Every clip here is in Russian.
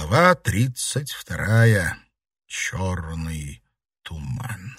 Глава тридцать вторая. Черный туман.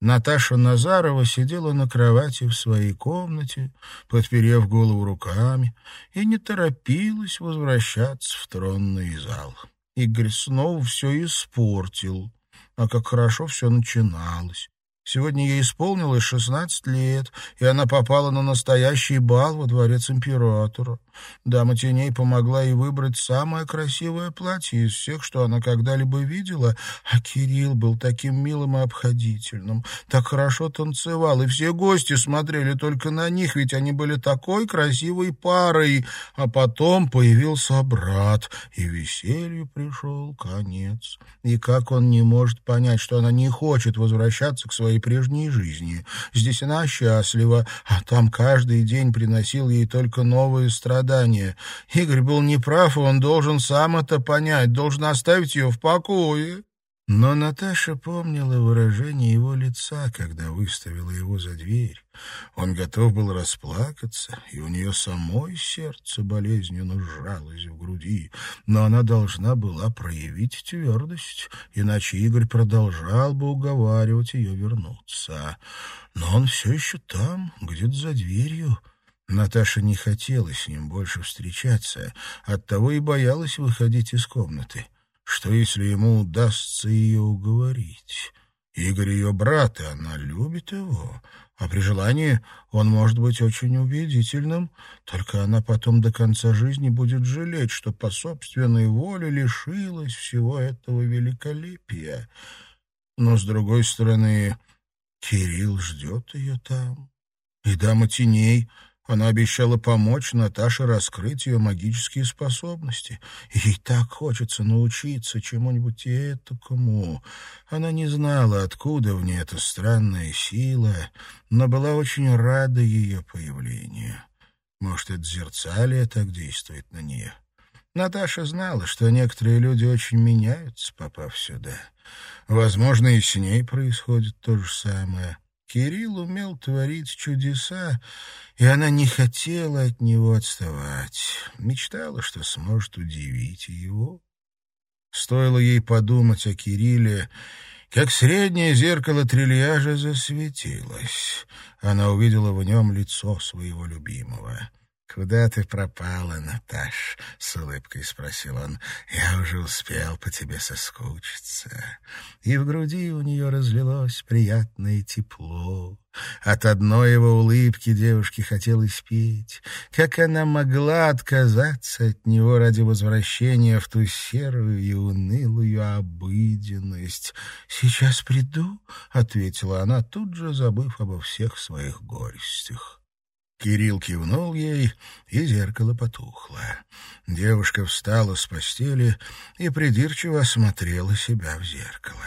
Наташа Назарова сидела на кровати в своей комнате, подперев голову руками, и не торопилась возвращаться в тронный зал. Игорь снова все испортил, а как хорошо все начиналось. Сегодня ей исполнилось шестнадцать лет, и она попала на настоящий бал во дворец императора. Дама теней помогла ей выбрать самое красивое платье из всех, что она когда-либо видела, а Кирилл был таким милым и обходительным, так хорошо танцевал, и все гости смотрели только на них, ведь они были такой красивой парой. А потом появился брат, и веселью пришел конец. И как он не может понять, что она не хочет возвращаться к своей своей прежней жизни. Здесь она счастлива, а там каждый день приносил ей только новые страдания. Игорь был неправ, и он должен сам это понять, должен оставить ее в покое. Но Наташа помнила выражение его лица, когда выставила его за дверь. Он готов был расплакаться, и у нее самой сердце болезненно сжалось в груди. Но она должна была проявить твердость, иначе Игорь продолжал бы уговаривать ее вернуться. Но он все еще там, где-то за дверью. Наташа не хотела с ним больше встречаться, оттого и боялась выходить из комнаты. Что, если ему удастся ее уговорить? Игорь ее брат, и она любит его. А при желании он может быть очень убедительным, только она потом до конца жизни будет жалеть, что по собственной воле лишилась всего этого великолепия. Но, с другой стороны, Кирилл ждет ее там. И дама теней она обещала помочь Наташе раскрыть ее магические способности. Ей так хочется научиться чему-нибудь этакому. Она не знала, откуда в ней эта странная сила, но была очень рада ее появлению. Может, это зерцалие так действует на нее. Наташа знала, что некоторые люди очень меняются, попав сюда. Возможно, и с ней происходит то же самое. Кирилл умел творить чудеса, и она не хотела от него отставать. Мечтала, что сможет удивить его. Стоило ей подумать о Кирилле, как среднее зеркало трильяжа засветилось. Она увидела в нем лицо своего любимого — «Куда ты пропала, Наташ?» — с улыбкой спросил он. «Я уже успел по тебе соскучиться». И в груди у нее разлилось приятное тепло. От одной его улыбки девушке хотелось петь. Как она могла отказаться от него ради возвращения в ту серую и унылую обыденность? «Сейчас приду», — ответила она, тут же забыв обо всех своих горестях. Кирилл кивнул ей, и зеркало потухло. Девушка встала с постели и придирчиво осмотрела себя в зеркало.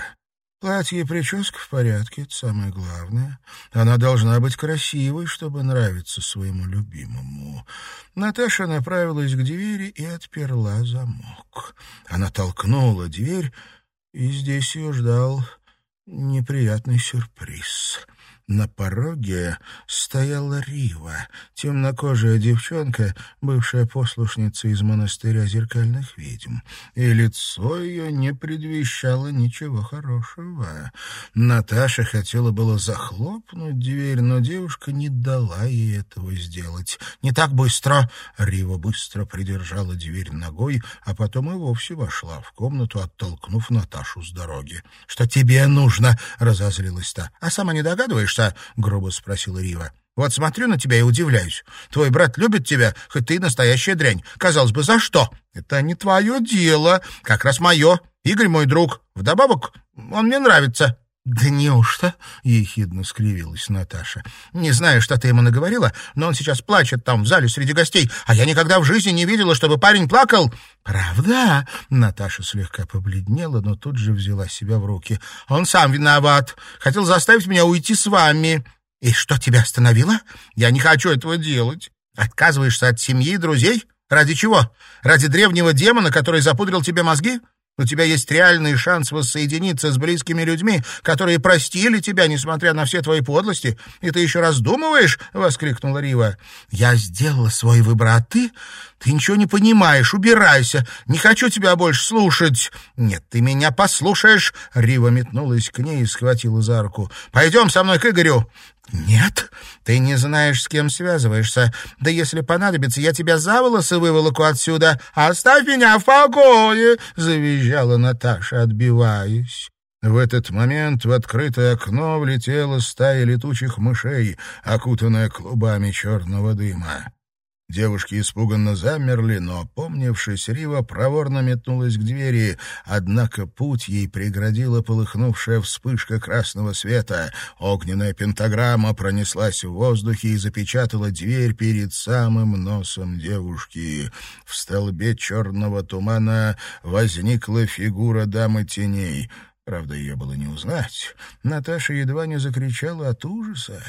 Платье и прическа в порядке, это самое главное. Она должна быть красивой, чтобы нравиться своему любимому. Наташа направилась к двери и отперла замок. Она толкнула дверь, и здесь ее ждал неприятный сюрприз. На пороге стояла Рива, темнокожая девчонка, бывшая послушница из монастыря зеркальных ведьм, и лицо ее не предвещало ничего хорошего. Наташа хотела было захлопнуть дверь, но девушка не дала ей этого сделать. «Не так быстро!» Рива быстро придержала дверь ногой, а потом и вовсе вошла в комнату, оттолкнув Наташу с дороги. «Что тебе нужно?» — разозлилась та. «А сама не догадываешься?» Научишься?» — грубо спросила Рива. «Вот смотрю на тебя и удивляюсь. Твой брат любит тебя, хоть ты настоящая дрянь. Казалось бы, за что? Это не твое дело, как раз мое. Игорь мой друг. Вдобавок, он мне нравится». «Да неужто?» — ехидно скривилась Наташа. «Не знаю, что ты ему наговорила, но он сейчас плачет там, в зале, среди гостей, а я никогда в жизни не видела, чтобы парень плакал». «Правда?» — Наташа слегка побледнела, но тут же взяла себя в руки. «Он сам виноват. Хотел заставить меня уйти с вами». «И что тебя остановило? Я не хочу этого делать. Отказываешься от семьи и друзей? Ради чего? Ради древнего демона, который запудрил тебе мозги? У тебя есть реальный шанс воссоединиться с близкими людьми, которые простили тебя, несмотря на все твои подлости. И ты еще раздумываешь?» — воскликнула Рива. «Я сделала свой выбор, а ты? Ты ничего не понимаешь. Убирайся. Не хочу тебя больше слушать». «Нет, ты меня послушаешь!» Рива метнулась к ней и схватила за руку. «Пойдем со мной к Игорю. «Нет, ты не знаешь, с кем связываешься. Да если понадобится, я тебя за волосы выволоку отсюда. Оставь меня в покое!» — завизжала Наташа, отбиваясь. В этот момент в открытое окно влетела стая летучих мышей, окутанная клубами черного дыма. Девушки испуганно замерли, но, опомнившись, Рива проворно метнулась к двери, однако путь ей преградила полыхнувшая вспышка красного света. Огненная пентаграмма пронеслась в воздухе и запечатала дверь перед самым носом девушки. В столбе черного тумана возникла фигура дамы теней. Правда, ее было не узнать. Наташа едва не закричала от ужаса.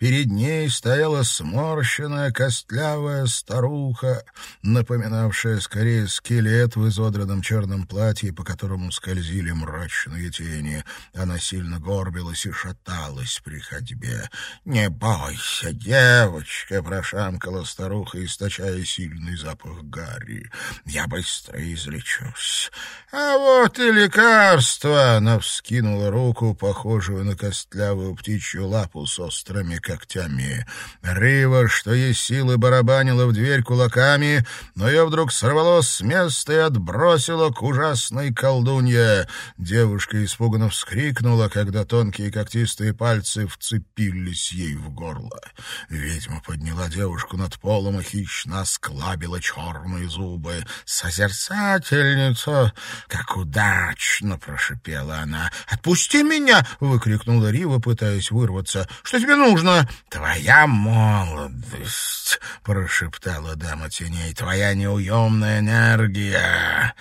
Перед ней стояла сморщенная костлявая старуха, напоминавшая скорее скелет в изодранном черном платье, по которому скользили мрачные тени. Она сильно горбилась и шаталась при ходьбе. «Не бойся, девочка!» — прошамкала старуха, источая сильный запах гари. «Я быстро излечусь». «А вот и лекарство!» — она вскинула руку, похожую на костлявую птичью лапу с острыми когтями. Рива, что есть силы, барабанила в дверь кулаками, но ее вдруг сорвало с места и отбросило к ужасной колдунье. Девушка испуганно вскрикнула, когда тонкие когтистые пальцы вцепились ей в горло. Ведьма подняла девушку над полом и хищно осклабила черные зубы. «Созерцательница! Как удачно!» — прошипела она. «Отпусти меня!» — выкрикнула Рива, пытаясь вырваться. «Что тебе нужно?» Твоя молодость, — прошептала дама теней, — твоя неуемная энергия,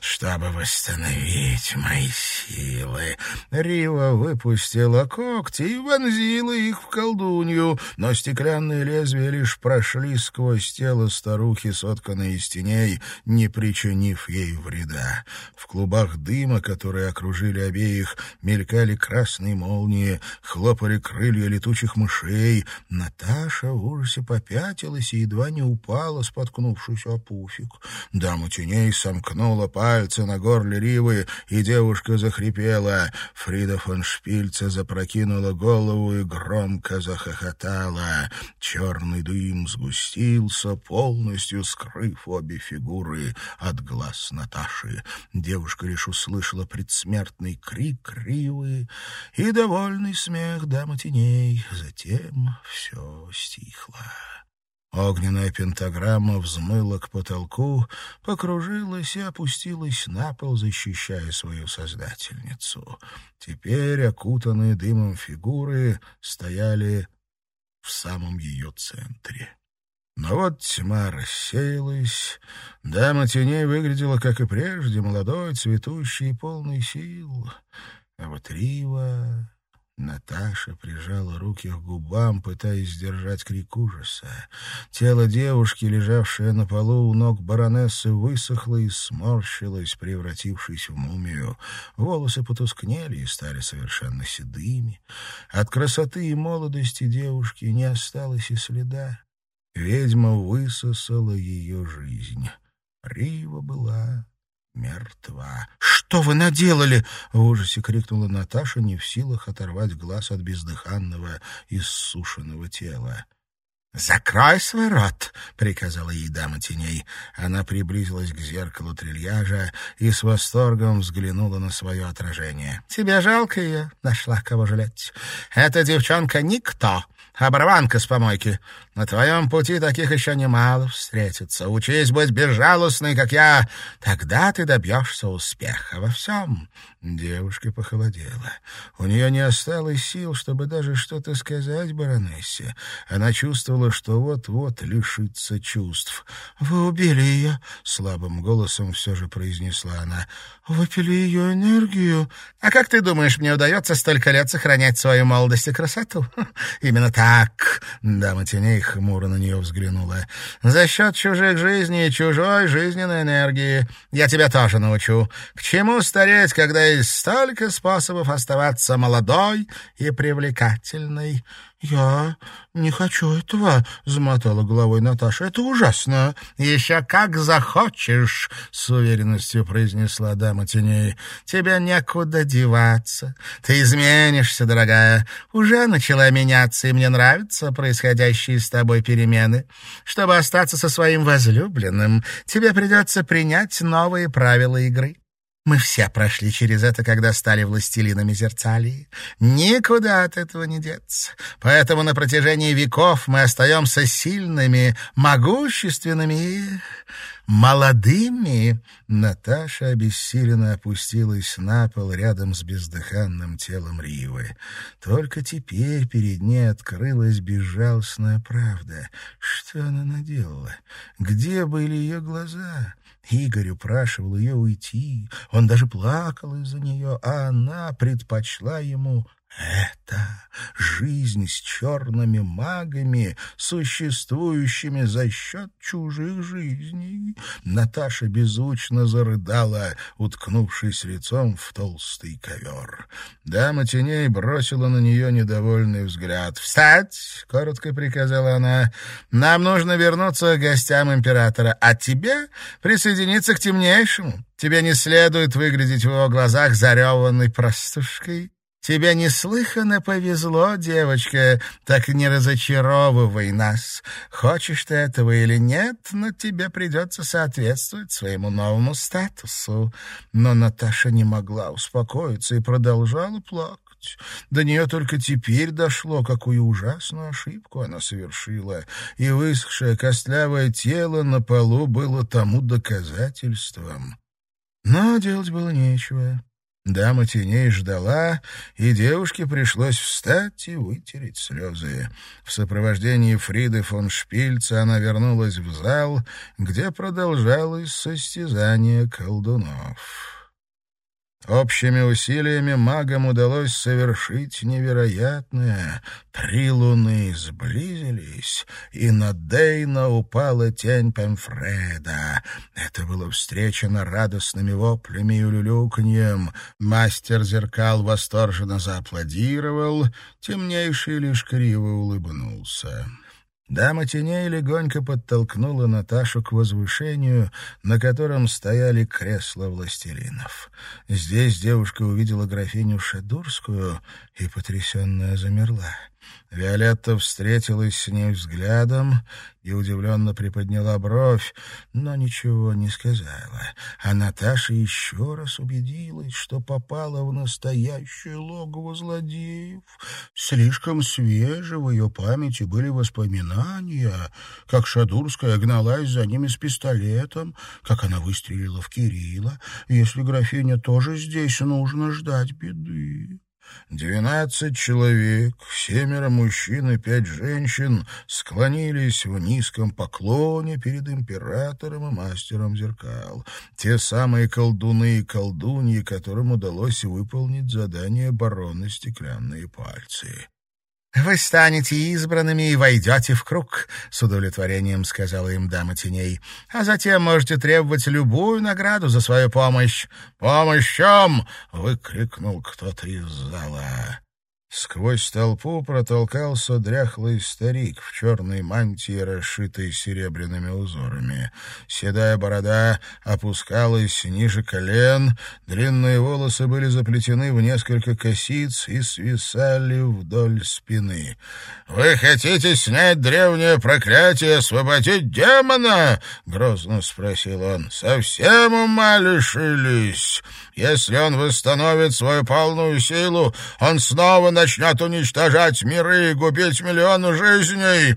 чтобы восстановить мои силы. Рива выпустила когти и вонзила их в колдунью, но стеклянные лезвия лишь прошли сквозь тело старухи, сотканной из теней, не причинив ей вреда. В клубах дыма, которые окружили обеих, мелькали красные молнии, хлопали крылья летучих мышей. Наташа в ужасе попятилась и едва не упала, споткнувшись о пуфик. Дама теней сомкнула пальцы на горле Ривы, и девушка захрипела. Фрида фон Шпильца запрокинула голову и громко захохотала. Черный дым сгустился, полностью скрыв обе фигуры от глаз Наташи. Девушка лишь услышала предсмертный крик Ривы и довольный смех дамы теней. Затем все стихло. Огненная пентаграмма взмыла к потолку, покружилась и опустилась на пол, защищая свою создательницу. Теперь окутанные дымом фигуры стояли в самом ее центре. Но вот тьма рассеялась, дама теней выглядела, как и прежде, молодой, цветущий и полный сил. А вот Рива Наташа прижала руки к губам, пытаясь сдержать крик ужаса. Тело девушки, лежавшее на полу у ног баронессы, высохло и сморщилось, превратившись в мумию. Волосы потускнели и стали совершенно седыми. От красоты и молодости девушки не осталось и следа. Ведьма высосала ее жизнь. Рива была мертва. «Что вы наделали?» — в ужасе крикнула Наташа, не в силах оторвать глаз от бездыханного, иссушенного тела. «Закрой свой рот!» — приказала ей дама теней. Она приблизилась к зеркалу трильяжа и с восторгом взглянула на свое отражение. «Тебе жалко ее?» — нашла кого жалеть. «Эта девчонка никто, оборванка с помойки. На твоем пути таких еще немало встретится. Учись быть безжалостной, как я. Тогда ты добьешься успеха во всем». Девушка похолодела. У нее не осталось сил, чтобы даже что-то сказать баронессе. Она чувствовала, что вот-вот лишится чувств. «Вы убили ее», — слабым голосом все же произнесла она. «Выпили ее энергию». «А как ты думаешь, мне удается столько лет сохранять свою молодость и красоту?» «Именно так «Как?» — дама теней хмуро на нее взглянула. «За счет чужих жизней и чужой жизненной энергии. Я тебя тоже научу. К чему стареть, когда есть столько способов оставаться молодой и привлекательной?» «Я не хочу этого», — замотала головой Наташа. «Это ужасно». «Еще как захочешь», — с уверенностью произнесла дама теней. «Тебе некуда деваться. Ты изменишься, дорогая. Уже начала меняться, и мне нравятся происходящие с тобой перемены. Чтобы остаться со своим возлюбленным, тебе придется принять новые правила игры». Мы все прошли через это, когда стали властелинами Зерцалии. Никуда от этого не деться. Поэтому на протяжении веков мы остаемся сильными, могущественными и молодыми. Наташа обессиленно опустилась на пол рядом с бездыханным телом Ривы. Только теперь перед ней открылась безжалостная правда. Что она наделала? Где были ее глаза? Игорь упрашивал ее уйти, он даже плакал из-за нее, а она предпочла ему это жизнь с черными магами, существующими за счет чужих жизней. Наташа беззвучно зарыдала, уткнувшись лицом в толстый ковер. Дама теней бросила на нее недовольный взгляд. «Встать!» — коротко приказала она. «Нам нужно вернуться к гостям императора, а тебе присоединиться к темнейшему. Тебе не следует выглядеть в его глазах зареванной простушкой». Тебе неслыханно повезло, девочка, так не разочаровывай нас. Хочешь ты этого или нет, но тебе придется соответствовать своему новому статусу». Но Наташа не могла успокоиться и продолжала плакать. До нее только теперь дошло, какую ужасную ошибку она совершила, и высохшее костлявое тело на полу было тому доказательством. Но делать было нечего. Дама теней ждала, и девушке пришлось встать и вытереть слезы. В сопровождении Фриды фон Шпильца она вернулась в зал, где продолжалось состязание колдунов. Общими усилиями магам удалось совершить невероятное. Три луны сблизились, и на Дейна упала тень Пемфреда. Это было встречено радостными воплями и улюлюканьем. Мастер зеркал восторженно зааплодировал, темнейший лишь криво улыбнулся. Дама теней легонько подтолкнула Наташу к возвышению, на котором стояли кресла властелинов. Здесь девушка увидела графиню Шадурскую и потрясенная замерла. Виолетта встретилась с ней взглядом и удивленно приподняла бровь, но ничего не сказала. А Наташа еще раз убедилась, что попала в настоящее логово злодеев. Слишком свежи в ее памяти были воспоминания, как Шадурская гналась за ними с пистолетом, как она выстрелила в Кирилла. Если графиня тоже здесь, нужно ждать беды. Двенадцать человек, семеро мужчин и пять женщин склонились в низком поклоне перед императором и мастером зеркал. Те самые колдуны и колдуньи, которым удалось выполнить задание барона «Стеклянные пальцы». «Вы станете избранными и войдете в круг», — с удовлетворением сказала им дама теней. «А затем можете требовать любую награду за свою помощь». «Помощь чем?» — выкрикнул кто-то из зала. Сквозь толпу протолкался дряхлый старик в черной мантии, расшитой серебряными узорами. Седая борода опускалась ниже колен, длинные волосы были заплетены в несколько косиц и свисали вдоль спины. «Вы хотите снять древнее проклятие освободить демона?» — грозно спросил он. «Совсем ума лишились? Если он восстановит свою полную силу, он снова начнет уничтожать миры и губить миллионы жизней.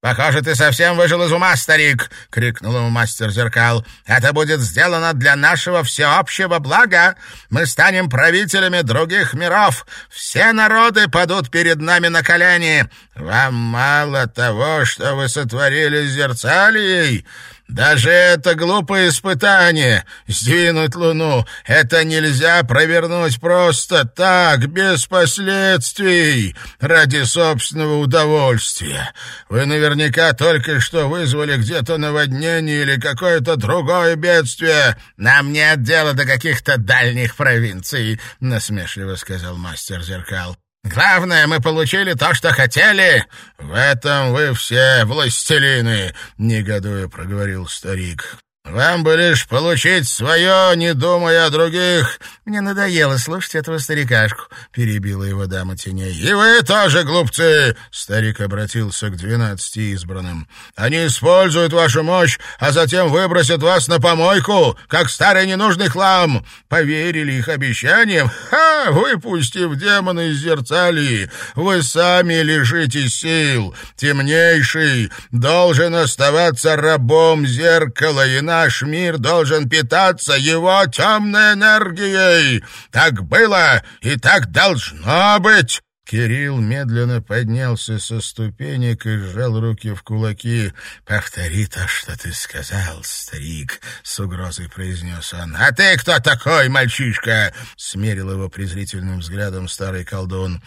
«Похоже, ты совсем выжил из ума, старик!» — крикнул ему мастер зеркал. «Это будет сделано для нашего всеобщего блага. Мы станем правителями других миров. Все народы падут перед нами на колени. Вам мало того, что вы сотворили с зерцалией?» Даже это глупое испытание — сдвинуть Луну — это нельзя провернуть просто так, без последствий, ради собственного удовольствия. Вы наверняка только что вызвали где-то наводнение или какое-то другое бедствие. Нам нет дела до каких-то дальних провинций, — насмешливо сказал мастер зеркал. Главное, мы получили то, что хотели. В этом вы все властелины, негодуя проговорил старик. Вам бы лишь получить свое, не думая о других. Мне надоело слушать этого старикашку, перебила его дама теней. И вы тоже глупцы, старик обратился к двенадцати избранным. Они используют вашу мощь, а затем выбросят вас на помойку, как старый ненужный хлам. Поверили их обещаниям? Ха, выпустив демона из зерцалии, вы сами лишите сил. Темнейший должен оставаться рабом зеркала и наш мир должен питаться его темной энергией. Так было и так должно быть». Кирилл медленно поднялся со ступенек и сжал руки в кулаки. «Повтори то, что ты сказал, старик», — с угрозой произнес он. «А ты кто такой, мальчишка?» — смерил его презрительным взглядом старый колдун.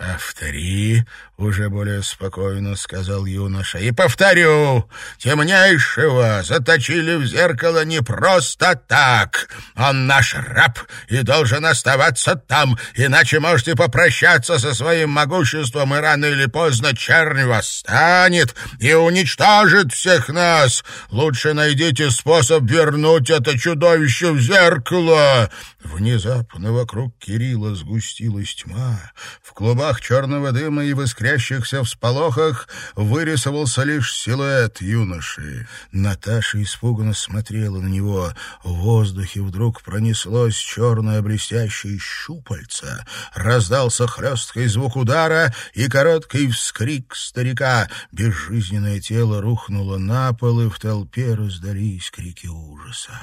«Повтори», — уже более спокойно сказал юноша, — «и повторю, темнейшего заточили в зеркало не просто так. Он наш раб и должен оставаться там, иначе можете попрощаться со своим могуществом, и рано или поздно чернь восстанет и уничтожит всех нас. Лучше найдите способ вернуть это чудовище в зеркало». Внезапно вокруг Кирилла сгустилась тьма. В клубах черного дыма и в искрящихся всполохах вырисовался лишь силуэт юноши. Наташа испуганно смотрела на него. В воздухе вдруг пронеслось черное блестящее щупальце. Раздался хлесткий звук удара и короткий вскрик старика. Безжизненное тело рухнуло на пол, и в толпе раздались крики ужаса.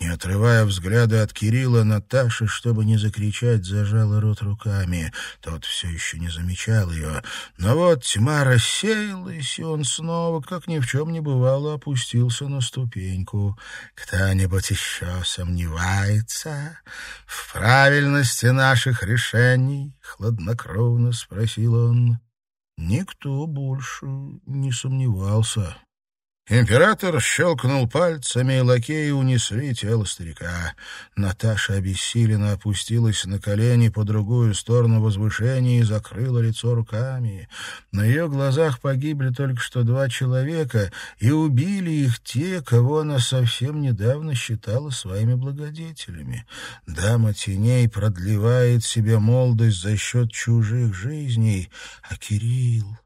Не отрывая взгляда от Кирилла, Наташа, чтобы не закричать, зажала рот руками. Тот все еще не замечал ее. Но вот тьма рассеялась, и он снова, как ни в чем не бывало, опустился на ступеньку. «Кто-нибудь еще сомневается в правильности наших решений?» — хладнокровно спросил он. Никто больше не сомневался. Император щелкнул пальцами, и лакеи унесли тело старика. Наташа обессиленно опустилась на колени по другую сторону возвышения и закрыла лицо руками. На ее глазах погибли только что два человека, и убили их те, кого она совсем недавно считала своими благодетелями. Дама теней продлевает себе молодость за счет чужих жизней, а Кирилл...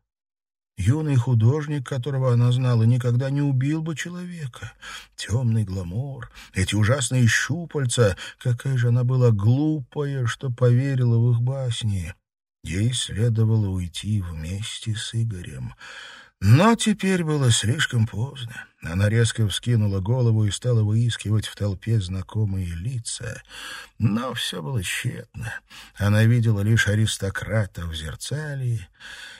Юный художник, которого она знала, никогда не убил бы человека. Темный гламур, эти ужасные щупальца, какая же она была глупая, что поверила в их басни. Ей следовало уйти вместе с Игорем. Но теперь было слишком поздно. Она резко вскинула голову и стала выискивать в толпе знакомые лица. Но все было тщетно. Она видела лишь аристократов в зерцалии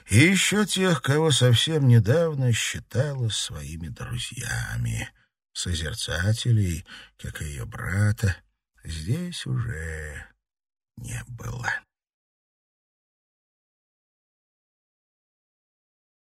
и еще тех, кого совсем недавно считала своими друзьями. Созерцателей, как и ее брата, здесь уже не было.